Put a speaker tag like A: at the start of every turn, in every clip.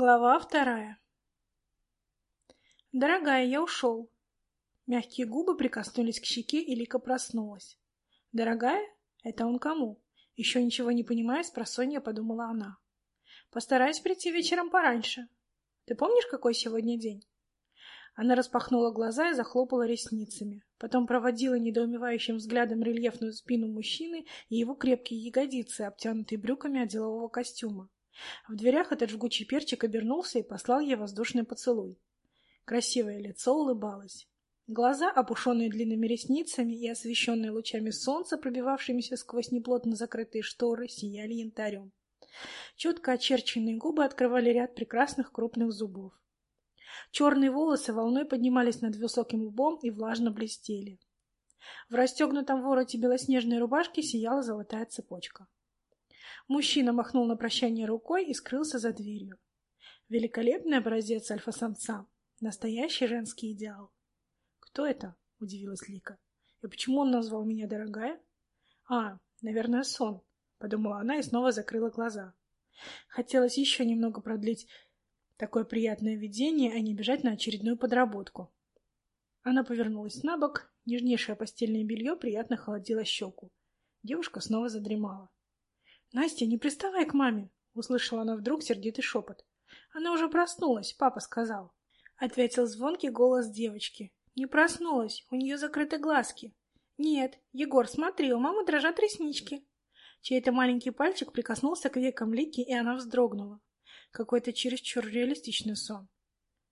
A: Глава вторая. «Дорогая, я ушел». Мягкие губы прикоснулись к щеке, и Лика проснулась. «Дорогая? Это он кому?» Еще ничего не понимая, с просонья подумала она. «Постараюсь прийти вечером пораньше. Ты помнишь, какой сегодня день?» Она распахнула глаза и захлопала ресницами. Потом проводила недоумевающим взглядом рельефную спину мужчины и его крепкие ягодицы, обтянутые брюками от делового костюма. В дверях этот жгучий перчик обернулся и послал ей воздушный поцелуй. Красивое лицо улыбалось. Глаза, опушенные длинными ресницами и освещенные лучами солнца, пробивавшимися сквозь неплотно закрытые шторы, сияли янтарем. Четко очерченные губы открывали ряд прекрасных крупных зубов. Черные волосы волной поднимались над высоким лбом и влажно блестели. В расстегнутом вороте белоснежной рубашки сияла золотая цепочка. Мужчина махнул на прощание рукой и скрылся за дверью. Великолепный образец альфа-самца. Настоящий женский идеал. «Кто это?» — удивилась Лика. «И почему он назвал меня дорогая?» «А, наверное, сон», — подумала она и снова закрыла глаза. Хотелось еще немного продлить такое приятное видение, а не бежать на очередную подработку. Она повернулась на бок, нежнейшее постельное белье приятно холодило щеку. Девушка снова задремала. «Настя, не приставай к маме!» — услышала она вдруг сердитый шепот. «Она уже проснулась, папа сказал», — ответил звонкий голос девочки. «Не проснулась, у нее закрыты глазки». «Нет, Егор, смотри, у мамы дрожат реснички». Чей-то маленький пальчик прикоснулся к векам Лики, и она вздрогнула. Какой-то чересчур реалистичный сон.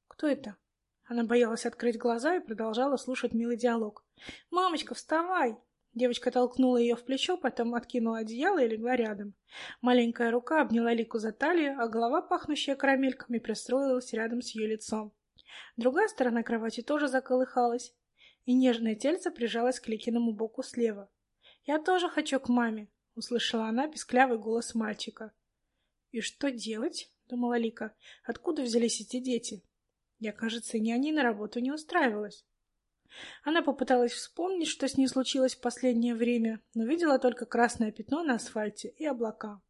A: «Кто это?» Она боялась открыть глаза и продолжала слушать милый диалог. «Мамочка, вставай!» Девочка толкнула ее в плечо, потом откинула одеяло и легла рядом. Маленькая рука обняла Лику за талию, а голова, пахнущая карамельками, пристроилась рядом с ее лицом. Другая сторона кровати тоже заколыхалась, и нежное тельце прижалось к Ликиному боку слева. «Я тоже хочу к маме», — услышала она писклявый голос мальчика. «И что делать?» — думала Лика. «Откуда взялись эти дети?» Я, кажется, ни они на работу не устраивалась. Она попыталась вспомнить, что с ней случилось в последнее время, но видела только красное пятно на асфальте и облака.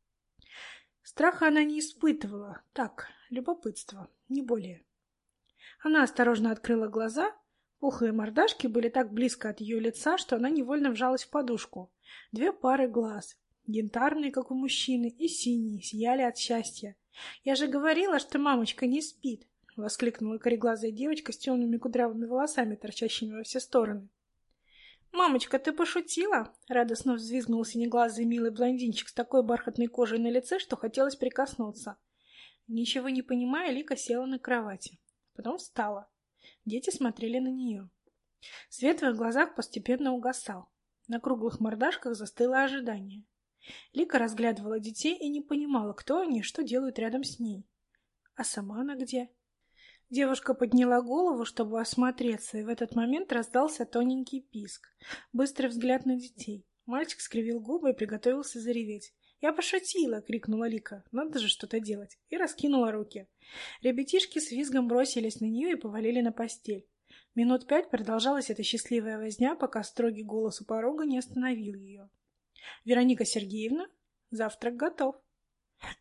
A: Страха она не испытывала. Так, любопытство, не более. Она осторожно открыла глаза. Пухлые мордашки были так близко от ее лица, что она невольно вжалась в подушку. Две пары глаз, янтарные, как у мужчины, и синие, сияли от счастья. «Я же говорила, что мамочка не спит!» — воскликнула кореглазая девочка с темными кудрявыми волосами, торчащими во все стороны. «Мамочка, ты пошутила?» — радостно взвизгнул синеглазый милый блондинчик с такой бархатной кожей на лице, что хотелось прикоснуться. Ничего не понимая, Лика села на кровати. Потом встала. Дети смотрели на нее. Свет в их глазах постепенно угасал. На круглых мордашках застыло ожидание. Лика разглядывала детей и не понимала, кто они и что делают рядом с ней. А сама она где? Девушка подняла голову, чтобы осмотреться, и в этот момент раздался тоненький писк. Быстрый взгляд на детей. Мальчик скривил губы и приготовился зареветь. «Я пошутила!» — крикнула Лика. «Надо же что-то делать!» И раскинула руки. Ребятишки с визгом бросились на нее и повалили на постель. Минут пять продолжалась эта счастливая возня, пока строгий голос у порога не остановил ее. «Вероника Сергеевна, завтрак готов.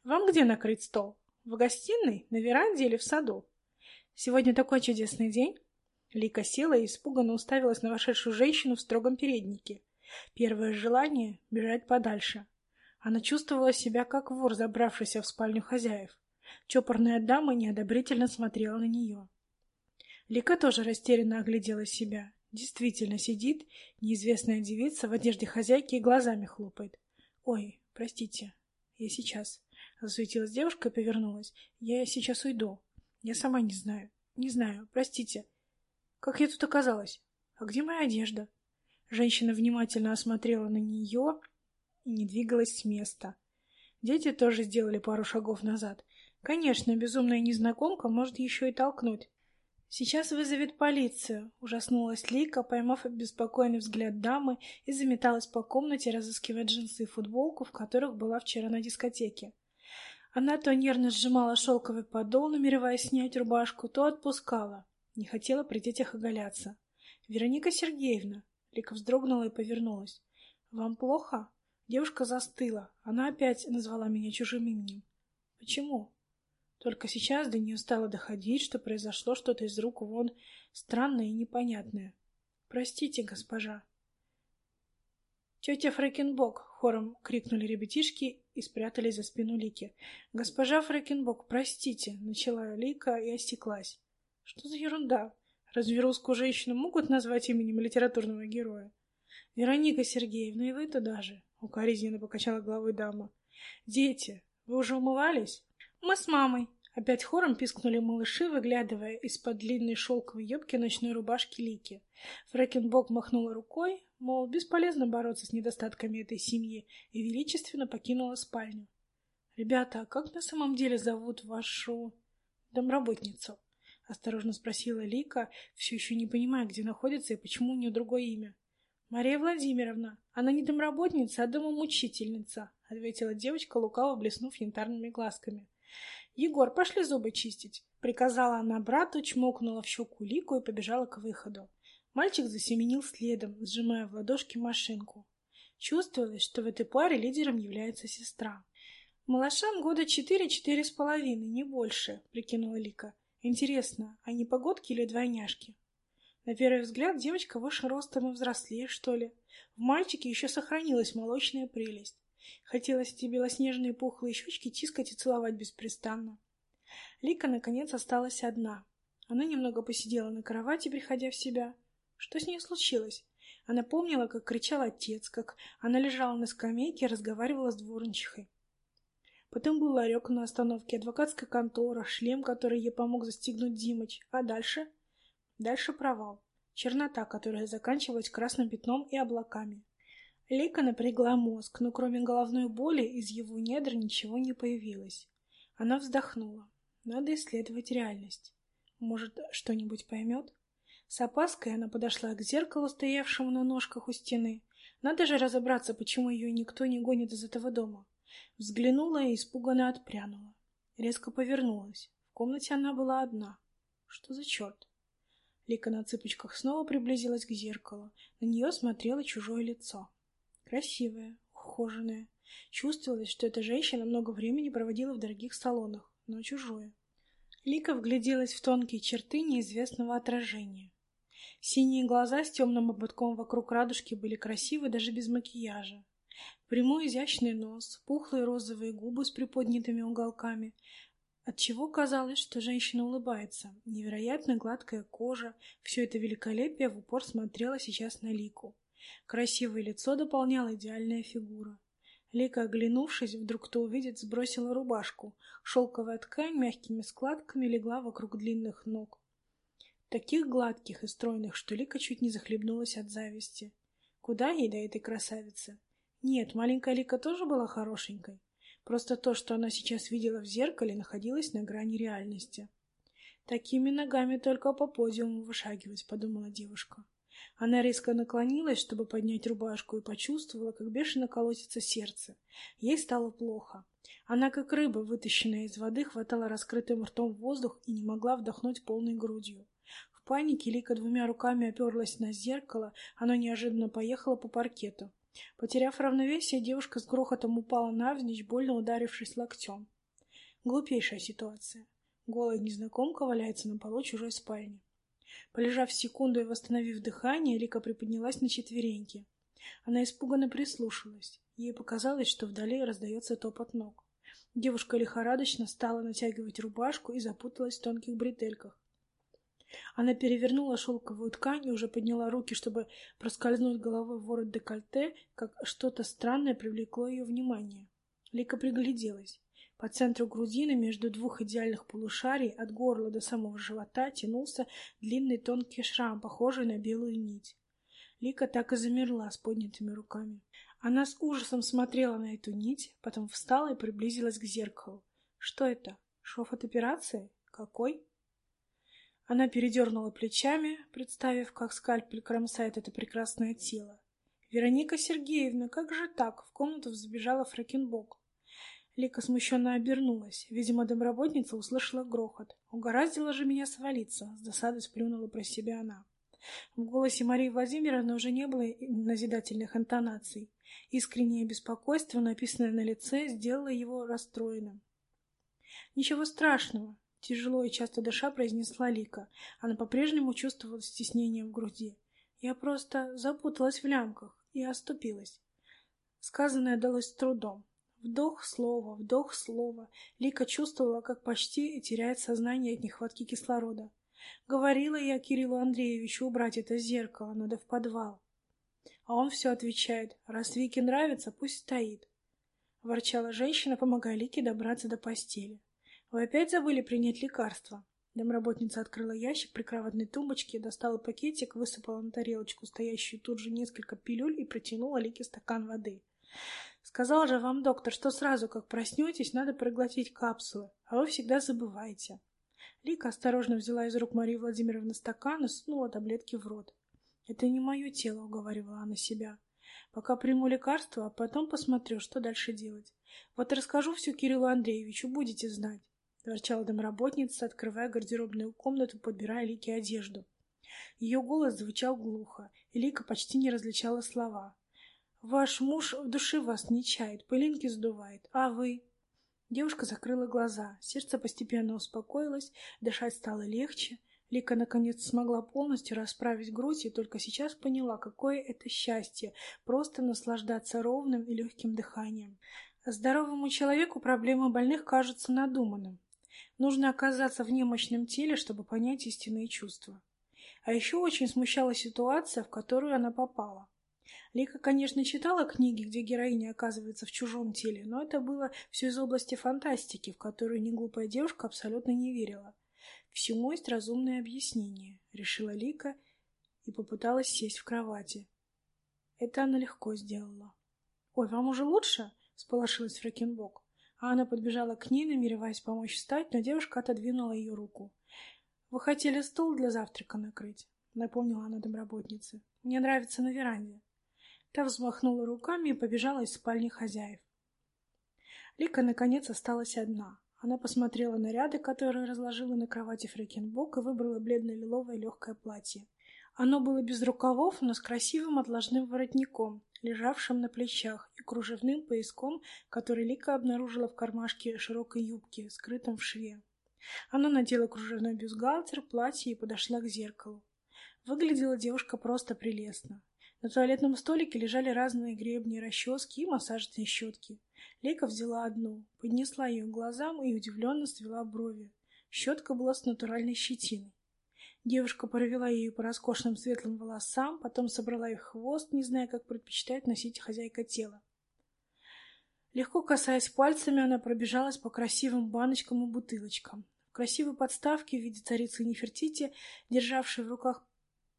A: Вам где накрыть стол? В гостиной, на веранде или в саду?» Сегодня такой чудесный день. Лика села и испуганно уставилась на вошедшую женщину в строгом переднике. Первое желание — бежать подальше. Она чувствовала себя как вор, забравшийся в спальню хозяев. Чопорная дама неодобрительно смотрела на нее. Лика тоже растерянно оглядела себя. Действительно сидит неизвестная девица в одежде хозяйки и глазами хлопает. «Ой, простите, я сейчас...» Засуетилась девушка и повернулась. «Я сейчас уйду. Я сама не знаю. Не знаю. Простите. Как я тут оказалась? А где моя одежда? Женщина внимательно осмотрела на нее и не двигалась с места. Дети тоже сделали пару шагов назад. Конечно, безумная незнакомка может еще и толкнуть. «Сейчас вызовет полицию», — ужаснулась Лика, поймав беспокойный взгляд дамы и заметалась по комнате, разыскивая джинсы и футболку, в которых была вчера на дискотеке. Она то нервно сжимала шелковый подол, намереваясь снять рубашку, то отпускала. Не хотела при детях оголяться. «Вероника Сергеевна!» Лика вздрогнула и повернулась. «Вам плохо?» Девушка застыла. Она опять назвала меня чужим именем. «Почему?» Только сейчас до нее стало доходить, что произошло что-то из рук вон странное и непонятное. «Простите, госпожа». «Тетя Фрэкенбок!» — хором крикнули ребятишки и спрятались за спину Лики. «Госпожа Фрэкенбок, простите!» — начала Лика и осеклась. «Что за ерунда? Разве русскую женщину могут назвать именем литературного героя?» «Вероника Сергеевна, и вы-то даже!» — укоризненно покачала головой дама. «Дети, вы уже умывались?» «Мы с мамой!» Опять хором пискнули малыши, выглядывая из-под длинной шелковой юбки ночной рубашки Лики. Фрэкенбок махнула рукой, мол, бесполезно бороться с недостатками этой семьи, и величественно покинула спальню. «Ребята, а как на самом деле зовут вашу домработницу?» — осторожно спросила Лика, все еще не понимая, где находится и почему у нее другое имя. «Мария Владимировна, она не домработница, а домомучительница», — ответила девочка, лукаво блеснув янтарными глазками. «Егор, пошли зубы чистить!» — приказала она брату, чмокнула в щеку Лику и побежала к выходу. Мальчик засеменил следом, сжимая в ладошке машинку. Чувствовалось, что в этой паре лидером является сестра. «Малышам года четыре-четыре с половиной, не больше», — прикинула Лика. «Интересно, они погодки или двойняшки?» На первый взгляд девочка выше ростом и взрослее, что ли. В мальчике еще сохранилась молочная прелесть. Хотелось эти белоснежные пухлые щечки тискать и целовать беспрестанно. Лика, наконец, осталась одна. Она немного посидела на кровати, приходя в себя. Что с ней случилось? Она помнила, как кричал отец, как она лежала на скамейке и разговаривала с дворничихой. Потом был ларек на остановке, адвокатская контора, шлем, который ей помог застегнуть Димыч. А дальше? Дальше провал. Чернота, которая заканчивалась красным пятном и облаками. Лика напрягла мозг, но кроме головной боли из его недр ничего не появилось. Она вздохнула. Надо исследовать реальность. Может, что-нибудь поймет? С опаской она подошла к зеркалу, стоявшему на ножках у стены. Надо же разобраться, почему ее никто не гонит из этого дома. Взглянула и испуганно отпрянула. Резко повернулась. В комнате она была одна. Что за черт? Лика на цыпочках снова приблизилась к зеркалу. На нее смотрело чужое лицо. Красивая, ухоженная. Чувствовалось, что эта женщина много времени проводила в дорогих салонах, но чужое. Лика вгляделась в тонкие черты неизвестного отражения. Синие глаза с темным ободком вокруг радужки были красивы даже без макияжа. Прямой изящный нос, пухлые розовые губы с приподнятыми уголками. Отчего казалось, что женщина улыбается. Невероятно гладкая кожа. Все это великолепие в упор смотрело сейчас на Лику. Красивое лицо дополняла идеальная фигура. Лика, оглянувшись, вдруг кто увидит, сбросила рубашку. Шелковая ткань мягкими складками легла вокруг длинных ног. Таких гладких и стройных, что Лика чуть не захлебнулась от зависти. Куда ей до этой красавицы? Нет, маленькая Лика тоже была хорошенькой. Просто то, что она сейчас видела в зеркале, находилось на грани реальности. «Такими ногами только по подиуму вышагивать», — подумала девушка. Она резко наклонилась, чтобы поднять рубашку, и почувствовала, как бешено колотится сердце. Ей стало плохо. Она, как рыба, вытащенная из воды, хватала раскрытым ртом воздух и не могла вдохнуть полной грудью. В панике Лика двумя руками оперлась на зеркало, оно неожиданно поехало по паркету. Потеряв равновесие, девушка с грохотом упала навзничь, больно ударившись локтем. Глупейшая ситуация. Голая незнакомка валяется на полу чужой спальни. Полежав секунду и восстановив дыхание, Лика приподнялась на четвереньки. Она испуганно прислушалась. Ей показалось, что вдали раздается топот ног. Девушка лихорадочно стала натягивать рубашку и запуталась в тонких бретельках. Она перевернула шелковую ткань и уже подняла руки, чтобы проскользнуть головой в ворот декольте, как что-то странное привлекло ее внимание. Лика пригляделась. По центру грудины, между двух идеальных полушарий, от горла до самого живота, тянулся длинный тонкий шрам, похожий на белую нить. Лика так и замерла с поднятыми руками. Она с ужасом смотрела на эту нить, потом встала и приблизилась к зеркалу. Что это? Шов от операции? Какой? Она передернула плечами, представив, как скальпель кромсает это прекрасное тело. «Вероника Сергеевна, как же так?» В комнату забежала Фрэкенбок. Лика смущенно обернулась. Видимо, домработница услышала грохот. «Угораздило же меня свалиться!» — с досадой сплюнула про себя она. В голосе Марии Владимировны уже не было назидательных интонаций. Искреннее беспокойство, написанное на лице, сделало его расстроенным. Ничего страшного, тяжело и часто дыша произнесла Лика. Она по-прежнему чувствовала стеснение в груди. Я просто запуталась в лямках и оступилась. Сказанное далось с трудом. Вдох слова, вдох слова. Лика чувствовала, как почти теряет сознание от нехватки кислорода. Говорила я Кириллу Андреевичу убрать это зеркало, надо в подвал. А он все отвечает, раз Вике нравится, пусть стоит. Ворчала женщина, помогая Лике добраться до постели. Вы опять забыли принять лекарство? Домработница открыла ящик прикроватной тумбочки, достала пакетик, высыпала на тарелочку, стоящую тут же несколько пилюль, и протянула Лике стакан воды. Сказал же вам доктор, что сразу, как проснетесь, надо проглотить капсулы, а вы всегда забываете. Лика осторожно взяла из рук Марии Владимировны стакан и сунула таблетки в рот. «Это не мое тело», — уговаривала она себя. «Пока приму лекарство, а потом посмотрю, что дальше делать. Вот расскажу все Кириллу Андреевичу, будете знать», — ворчала домработница, открывая гардеробную комнату, подбирая Лике одежду. Ее голос звучал глухо, и Лика почти не различала слова. «Ваш муж в душе вас не чает, пылинки сдувает, а вы...» Девушка закрыла глаза, сердце постепенно успокоилось, дышать стало легче. Лика наконец смогла полностью расправить грудь и только сейчас поняла, какое это счастье — просто наслаждаться ровным и легким дыханием. Здоровому человеку проблемы больных кажутся надуманным. Нужно оказаться в немощном теле, чтобы понять истинные чувства. А еще очень смущала ситуация, в которую она попала. Лика, конечно, читала книги, где героиня оказывается в чужом теле, но это было все из области фантастики, в которую неглупая девушка абсолютно не верила. Всему есть разумное объяснение, решила Лика и попыталась сесть в кровати. Это она легко сделала. «Ой, вам уже лучше?» — сполошилась Фрекенбок. А она подбежала к ней, намереваясь помочь встать, но девушка отодвинула ее руку. «Вы хотели стол для завтрака накрыть?» — напомнила она домработнице. «Мне нравится на веранде». Та взмахнула руками и побежала из спальни хозяев. Лика, наконец, осталась одна. Она посмотрела наряды, которые разложила на кровати Фрекенбок, и выбрала бледно-лиловое легкое платье. Оно было без рукавов, но с красивым отложным воротником, лежавшим на плечах, и кружевным пояском, который Лика обнаружила в кармашке широкой юбки, скрытом в шве. Она надела кружевной бюстгальтер, платье и подошла к зеркалу. Выглядела девушка просто прелестно. На туалетном столике лежали разные гребни, расчески и массажные щетки. Лейка взяла одну, поднесла ее к глазам и удивленно свела брови. Щетка была с натуральной щетиной. Девушка провела ею по роскошным светлым волосам, потом собрала их хвост, не зная, как предпочитает носить хозяйка тела. Легко касаясь пальцами, она пробежалась по красивым баночкам и бутылочкам. В красивой подставке в виде царицы Нефертити, державшей в руках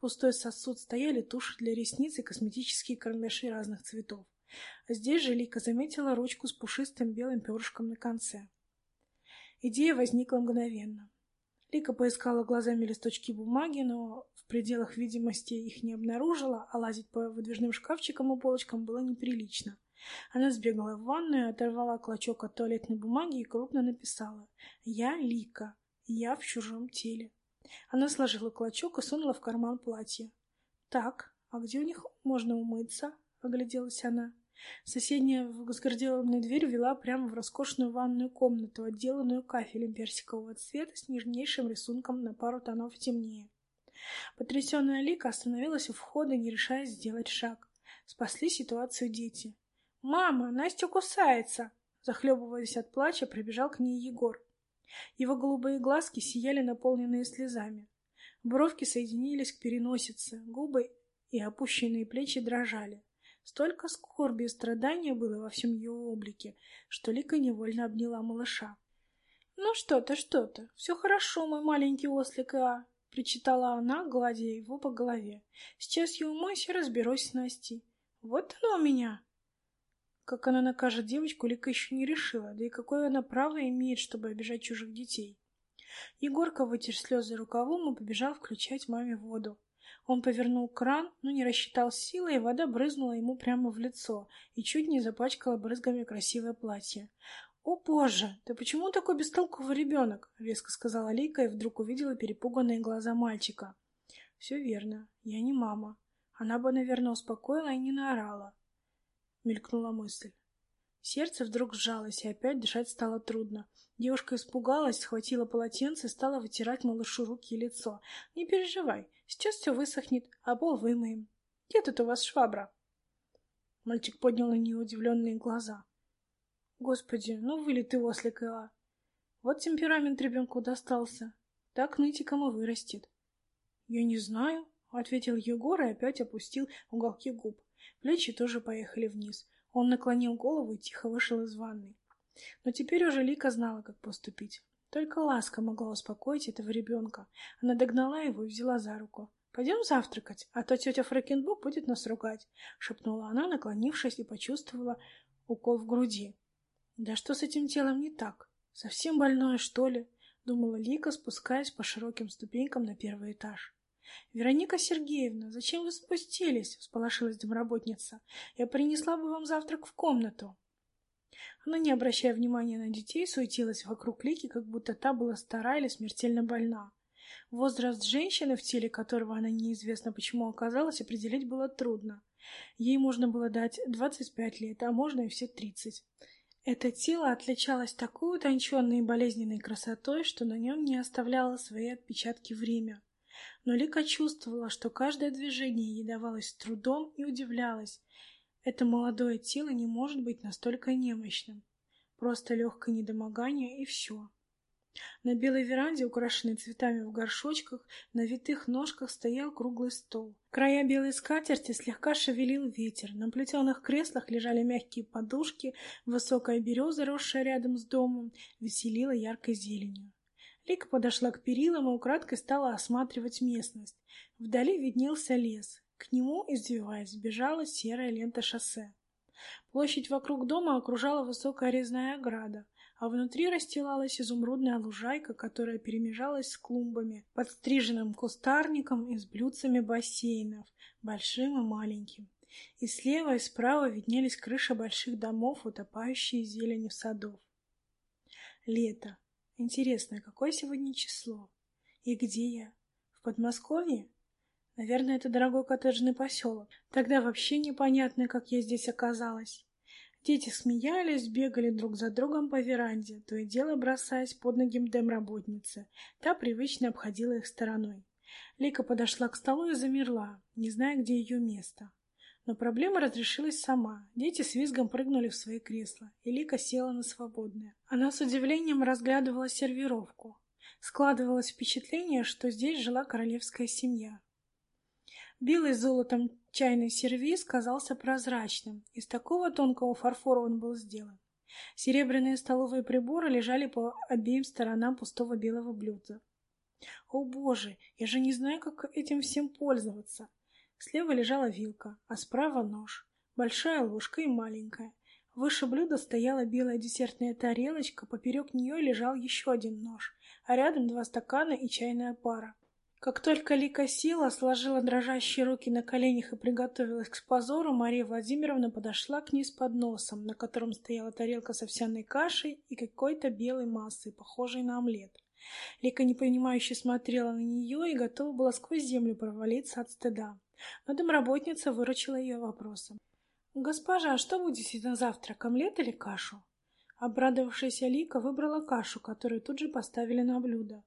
A: пустой сосуд стояли туши для ресниц и косметические карандаши разных цветов. А здесь же Лика заметила ручку с пушистым белым перышком на конце. Идея возникла мгновенно. Лика поискала глазами листочки бумаги, но в пределах видимости их не обнаружила, а лазить по выдвижным шкафчикам и полочкам было неприлично. Она сбегала в ванную, оторвала клочок от туалетной бумаги и крупно написала «Я Лика, я в чужом теле». Она сложила клочок и сунула в карман платья. «Так, а где у них можно умыться?» — огляделась она. Соседняя с гардеробной дверь вела прямо в роскошную ванную комнату, отделанную кафелем персикового цвета с нежнейшим рисунком на пару тонов темнее. Потрясенная Лика остановилась у входа, не решаясь сделать шаг. Спасли ситуацию дети. «Мама, Настя кусается!» Захлебываясь от плача, прибежал к ней Егор. Его голубые глазки сияли, наполненные слезами. Бровки соединились к переносице, губы и опущенные плечи дрожали. Столько скорби и страдания было во всем ее облике, что Лика невольно обняла малыша. — Ну что ты, что ты, все хорошо, мой маленький ослик, а? — причитала она, гладя его по голове. — Сейчас я умоюсь и разберусь с Настей. Вот она у меня! Как она накажет девочку, Лика еще не решила, да и какое она право имеет, чтобы обижать чужих детей. Егорка вытер слезы рукавом и побежал включать маме воду. Он повернул кран, но не рассчитал силы, и вода брызнула ему прямо в лицо и чуть не запачкала брызгами красивое платье. «О, боже! Ты почему такой бестолковый ребенок?» — резко сказала Лика и вдруг увидела перепуганные глаза мальчика. «Все верно. Я не мама. Она бы, наверное, успокоила и не наорала мелькнула мысль. Сердце вдруг сжалось, и опять дышать стало трудно. Девушка испугалась, схватила полотенце и стала вытирать малышу руки и лицо. «Не переживай, сейчас все высохнет, а пол вымоем. Где тут у вас швабра?» Мальчик поднял на нее удивленные глаза. «Господи, ну вылитый ослик, Иа! Вот темперамент ребенку достался. Так нытиком и вырастет». «Я не знаю», — ответил Егор и опять опустил уголки губ. Плечи тоже поехали вниз. Он наклонил голову и тихо вышел из ванной. Но теперь уже Лика знала, как поступить. Только ласка могла успокоить этого ребенка. Она догнала его и взяла за руку. «Пойдем завтракать, а то тетя Фрэкенбук будет нас ругать», — шепнула она, наклонившись и почувствовала укол в груди. «Да что с этим телом не так? Совсем больное, что ли?» — думала Лика, спускаясь по широким ступенькам на первый этаж. «Вероника Сергеевна, зачем вы спустились?» — всполошилась домработница. «Я принесла бы вам завтрак в комнату». Она, не обращая внимания на детей, суетилась вокруг Лики, как будто та была стара или смертельно больна. Возраст женщины, в теле которого она неизвестно почему оказалась, определить было трудно. Ей можно было дать 25 лет, а можно и все 30. Это тело отличалось такой утонченной и болезненной красотой, что на нем не оставляло свои отпечатки время. Но Лика чувствовала, что каждое движение ей давалось с трудом и удивлялась. Это молодое тело не может быть настолько немощным. Просто легкое недомогание и все. На белой веранде, украшенной цветами в горшочках, на витых ножках стоял круглый стол. Края белой скатерти слегка шевелил ветер. На плетеных креслах лежали мягкие подушки, высокая береза, росшая рядом с домом, веселила яркой зеленью. Лика подошла к перилам и украдкой стала осматривать местность. Вдали виднелся лес. К нему, извиваясь, бежала серая лента шоссе. Площадь вокруг дома окружала высокая резная ограда, а внутри расстилалась изумрудная лужайка, которая перемежалась с клумбами, подстриженным кустарником и с блюдцами бассейнов, большим и маленьким. И слева и справа виднелись крыши больших домов, утопающие в зелени садов. Лето. Интересно, какое сегодня число? И где я? В Подмосковье? Наверное, это дорогой коттеджный поселок. Тогда вообще непонятно, как я здесь оказалась. Дети смеялись, бегали друг за другом по веранде, то и дело бросаясь под ноги демработницы. Та привычно обходила их стороной. Лика подошла к столу и замерла, не зная, где ее место. Но проблема разрешилась сама. Дети с визгом прыгнули в свои кресла, и Лика села на свободное. Она с удивлением разглядывала сервировку. Складывалось впечатление, что здесь жила королевская семья. Белый золотом чайный сервиз казался прозрачным. Из такого тонкого фарфора он был сделан. Серебряные столовые приборы лежали по обеим сторонам пустого белого блюда. О боже, я же не знаю, как этим всем пользоваться. Слева лежала вилка, а справа нож. Большая ложка и маленькая. Выше блюда стояла белая десертная тарелочка, поперек нее лежал еще один нож, а рядом два стакана и чайная пара. Как только Лика села, сложила дрожащие руки на коленях и приготовилась к позору, Мария Владимировна подошла к ней с подносом, на котором стояла тарелка с овсяной кашей и какой-то белой массой, похожей на омлет. Лика непонимающе смотрела на нее и готова была сквозь землю провалиться от стыда. Но домработница выручила ее вопросом. «Госпожа, а что будете на завтрак, омлет или кашу?» Обрадовавшаяся Лика выбрала кашу, которую тут же поставили на блюдо.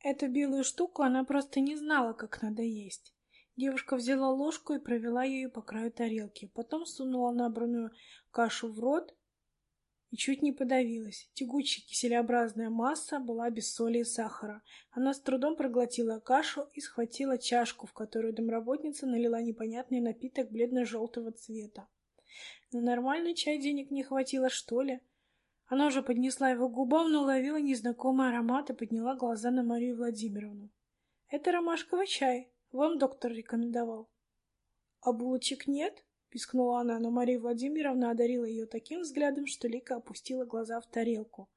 A: Эту белую штуку она просто не знала, как надо есть. Девушка взяла ложку и провела ею по краю тарелки, потом сунула набранную кашу в рот и чуть не подавилась. Тягучая киселеобразная масса была без соли и сахара. Она с трудом проглотила кашу и схватила чашку, в которую домработница налила непонятный напиток бледно-желтого цвета. На нормальный чай денег не хватило, что ли? Она уже поднесла его к губам, но уловила незнакомый аромат и подняла глаза на Марию Владимировну. — Это ромашковый чай. Вам доктор рекомендовал. — А булочек нет? — пискнула она, но Мария Владимировна одарила ее таким взглядом, что Лика опустила глаза в тарелку.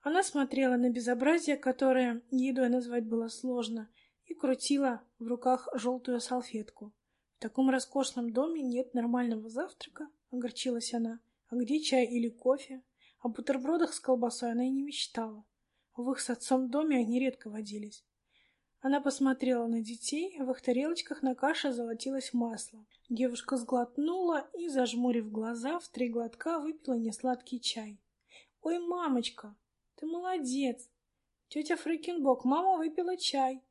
A: Она смотрела на безобразие, которое едой назвать было сложно, и крутила в руках желтую салфетку. — В таком роскошном доме нет нормального завтрака, — огорчилась она. — А где чай или кофе? О бутербродах с колбасой она и не мечтала. В их с отцом доме они редко водились. Она посмотрела на детей, в их тарелочках на каше золотилось масло. Девушка сглотнула и, зажмурив глаза, в три глотка выпила несладкий чай. «Ой, мамочка, ты молодец! Тетя Фрикенбок, мама выпила чай!»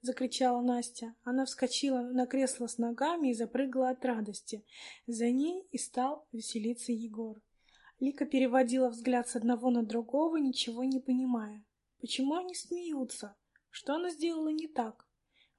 A: Закричала Настя. Она вскочила на кресло с ногами и запрыгала от радости. За ней и стал веселиться Егор. Лика переводила взгляд с одного на другого, ничего не понимая. Почему они смеются? Что она сделала не так?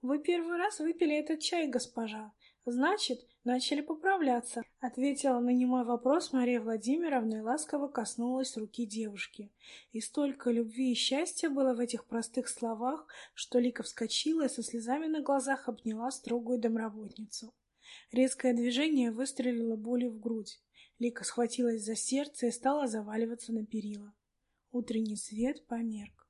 A: Вы первый раз выпили этот чай, госпожа. Значит, начали поправляться, ответила на немой вопрос Мария Владимировна и ласково коснулась руки девушки. И столько любви и счастья было в этих простых словах, что Лика вскочила и со слезами на глазах обняла строгую домработницу. Резкое движение выстрелило болью в грудь. Лика схватилась за сердце и стала заваливаться на перила. Утренний свет померк.